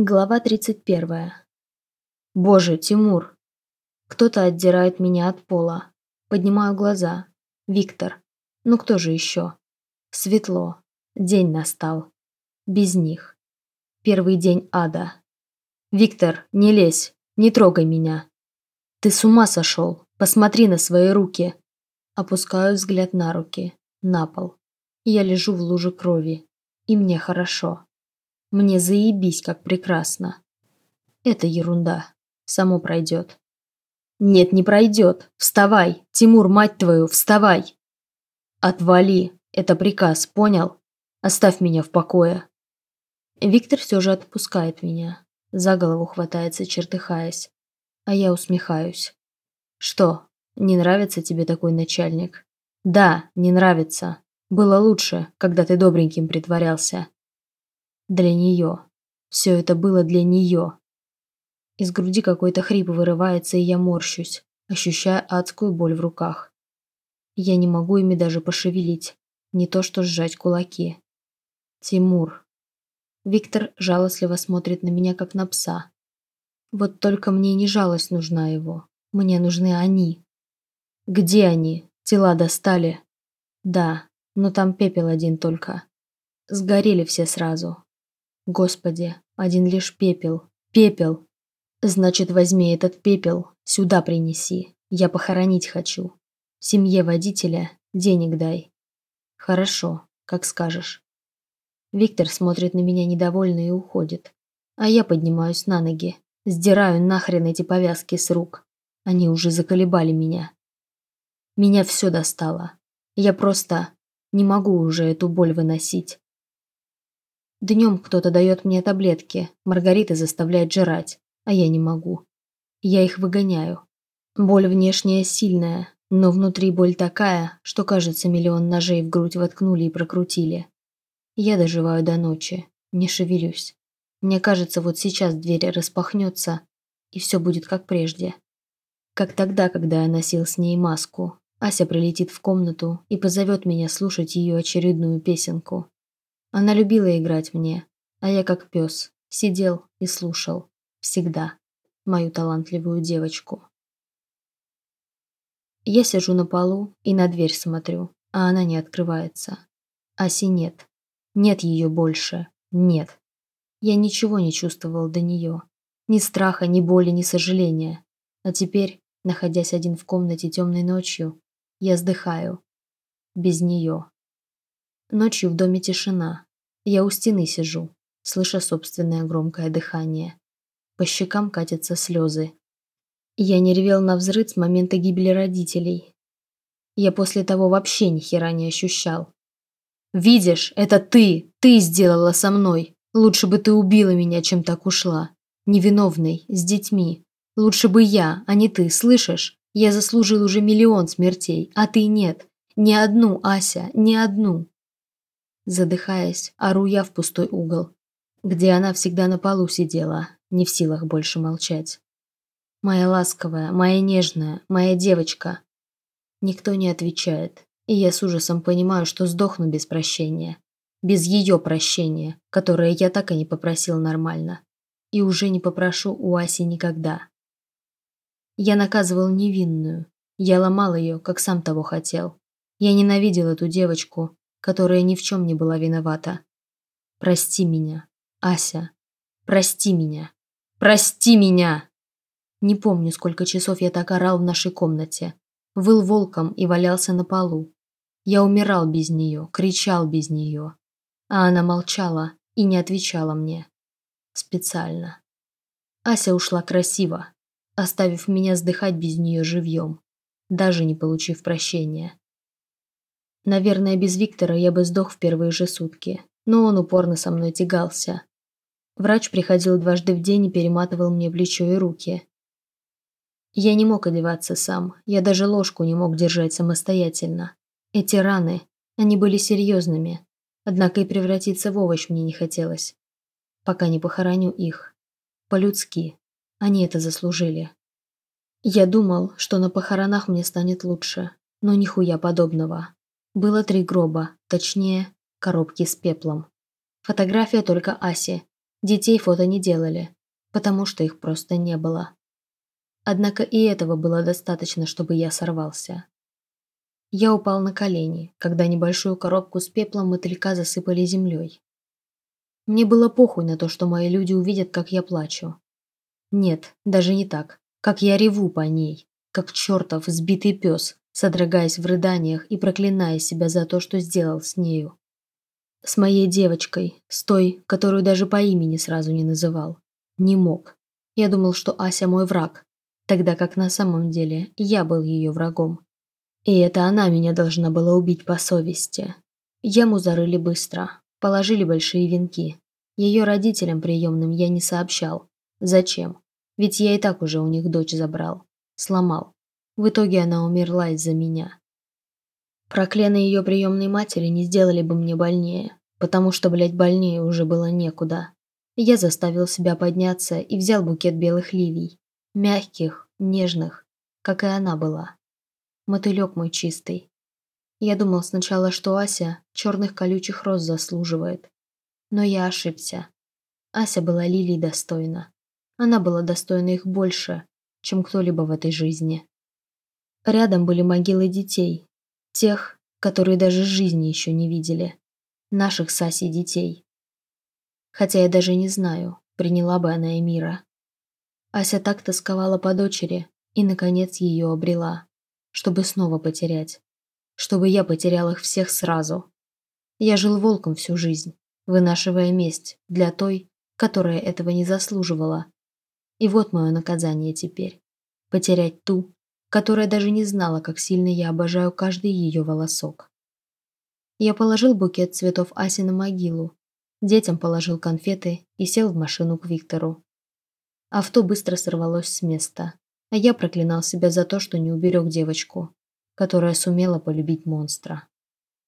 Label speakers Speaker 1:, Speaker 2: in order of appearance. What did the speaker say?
Speaker 1: Глава 31. Боже, Тимур. Кто-то отдирает меня от пола. Поднимаю глаза. Виктор. Ну кто же еще? Светло. День настал. Без них. Первый день ада. Виктор, не лезь. Не трогай меня. Ты с ума сошел. Посмотри на свои руки. Опускаю взгляд на руки. На пол. Я лежу в луже крови. И мне хорошо. Мне заебись, как прекрасно. Это ерунда. Само пройдет. Нет, не пройдет. Вставай. Тимур, мать твою, вставай. Отвали. Это приказ, понял? Оставь меня в покое. Виктор все же отпускает меня. За голову хватается, чертыхаясь. А я усмехаюсь. Что, не нравится тебе такой начальник? Да, не нравится. Было лучше, когда ты добреньким притворялся. Для нее. Все это было для нее. Из груди какой-то хрип вырывается, и я морщусь, ощущая адскую боль в руках. Я не могу ими даже пошевелить, не то что сжать кулаки. Тимур. Виктор жалостливо смотрит на меня, как на пса. Вот только мне не жалость нужна его. Мне нужны они. Где они? Тела достали? Да, но там пепел один только. Сгорели все сразу. Господи, один лишь пепел. Пепел! Значит, возьми этот пепел, сюда принеси. Я похоронить хочу. Семье водителя денег дай. Хорошо, как скажешь. Виктор смотрит на меня недовольно и уходит. А я поднимаюсь на ноги. Сдираю нахрен эти повязки с рук. Они уже заколебали меня. Меня все достало. Я просто не могу уже эту боль выносить. Днем кто-то дает мне таблетки, Маргарита заставляет жрать, а я не могу. Я их выгоняю. Боль внешняя сильная, но внутри боль такая, что, кажется, миллион ножей в грудь воткнули и прокрутили. Я доживаю до ночи, не шевелюсь. Мне кажется, вот сейчас дверь распахнется, и все будет как прежде. Как тогда, когда я носил с ней маску. Ася прилетит в комнату и позовет меня слушать ее очередную песенку. Она любила играть мне, а я как пес, сидел и слушал. Всегда. Мою талантливую девочку. Я сижу на полу и на дверь смотрю, а она не открывается. Аси нет. Нет ее больше. Нет. Я ничего не чувствовал до нее. Ни страха, ни боли, ни сожаления. А теперь, находясь один в комнате темной ночью, я вздыхаю. Без нее. Ночью в доме тишина. Я у стены сижу, слыша собственное громкое дыхание. По щекам катятся слезы. Я не ревел на взрыв с момента гибели родителей. Я после того вообще ни хера не ощущал. «Видишь, это ты! Ты сделала со мной! Лучше бы ты убила меня, чем так ушла. Невиновной, с детьми. Лучше бы я, а не ты, слышишь? Я заслужил уже миллион смертей, а ты нет. Ни одну, Ася, ни одну. Задыхаясь, ору я в пустой угол, где она всегда на полу сидела, не в силах больше молчать. Моя ласковая, моя нежная, моя девочка. Никто не отвечает, и я с ужасом понимаю, что сдохну без прощения. Без ее прощения, которое я так и не попросил нормально. И уже не попрошу у Аси никогда. Я наказывал невинную. Я ломал ее, как сам того хотел. Я ненавидел эту девочку, которая ни в чем не была виновата. Прости меня, Ася. Прости меня. Прости меня! Не помню, сколько часов я так орал в нашей комнате. Выл волком и валялся на полу. Я умирал без нее, кричал без нее. А она молчала и не отвечала мне. Специально. Ася ушла красиво, оставив меня сдыхать без нее живьем, даже не получив прощения. Наверное, без Виктора я бы сдох в первые же сутки, но он упорно со мной тягался. Врач приходил дважды в день и перематывал мне плечо и руки. Я не мог одеваться сам, я даже ложку не мог держать самостоятельно. Эти раны, они были серьезными, однако и превратиться в овощ мне не хотелось. Пока не похороню их. По-людски. Они это заслужили. Я думал, что на похоронах мне станет лучше, но нихуя подобного. Было три гроба, точнее, коробки с пеплом. Фотография только Аси, Детей фото не делали, потому что их просто не было. Однако и этого было достаточно, чтобы я сорвался. Я упал на колени, когда небольшую коробку с пеплом мотылька засыпали землей. Мне было похуй на то, что мои люди увидят, как я плачу. Нет, даже не так. Как я реву по ней, как чертов сбитый пес, содрогаясь в рыданиях и проклиная себя за то, что сделал с нею. С моей девочкой, с той, которую даже по имени сразу не называл. Не мог. Я думал, что Ася мой враг, тогда как на самом деле я был ее врагом. И это она меня должна была убить по совести. Яму зарыли быстро, положили большие венки. Ее родителям приемным я не сообщал. Зачем? Ведь я и так уже у них дочь забрал. Сломал. В итоге она умерла из-за меня. Проклены ее приемной матери не сделали бы мне больнее, потому что, блядь, больнее уже было некуда. Я заставил себя подняться и взял букет белых ливий. Мягких, нежных, как и она была. Мотылек мой чистый. Я думал сначала, что Ася черных колючих роз заслуживает. Но я ошибся. Ася была лилий достойна. Она была достойна их больше, чем кто-либо в этой жизни. Рядом были могилы детей. Тех, которые даже жизни еще не видели. Наших с Асей детей. Хотя я даже не знаю, приняла бы она Эмира. Ася так тосковала по дочери и, наконец, ее обрела, чтобы снова потерять. Чтобы я потерял их всех сразу. Я жил волком всю жизнь, вынашивая месть для той, которая этого не заслуживала. И вот мое наказание теперь. Потерять ту, которая даже не знала, как сильно я обожаю каждый ее волосок. Я положил букет цветов Аси на могилу, детям положил конфеты и сел в машину к Виктору. Авто быстро сорвалось с места, а я проклинал себя за то, что не уберег девочку, которая сумела полюбить монстра.